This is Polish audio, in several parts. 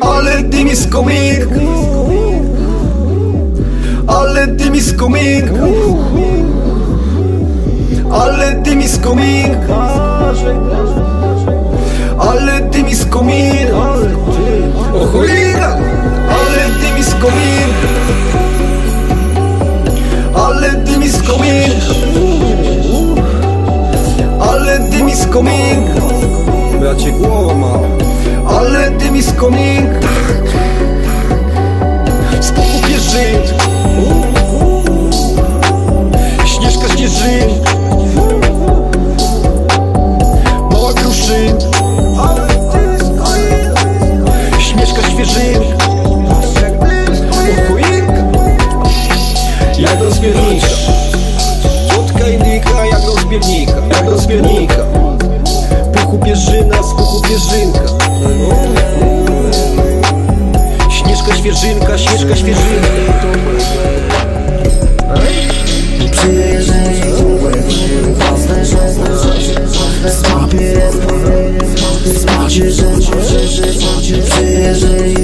ale ty mi skominka Ale ty mi skominka Ale ty mi skominka Ale ty mi skominka O mi skominka Ale ty mi skominka Ale ty mi skominka Bracie, głowa mała. Ale ty mi z kominka Spokój pierzyn Śnieżka śnieżyn Mała kruszyn Śnieżka świeżyn Jak rozbiernika Słodka indyka jak rozbiernika Jak rozbiernika Puchu pierzyna, z puchu pierzynka Śnieżka świeżynka, śnieżka świeżynka Przyjeżdżaj Smakie Smacie, że Przyjeżdżaj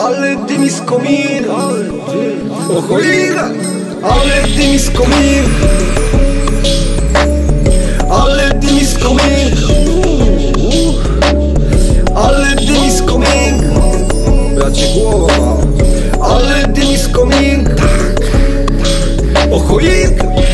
ale ty mi skomir O ale ty mi skomir Ale ty mi skomir Ale ty mi skomir Bracie głowa. Ale ty mi skomir Tak, tak. o cholera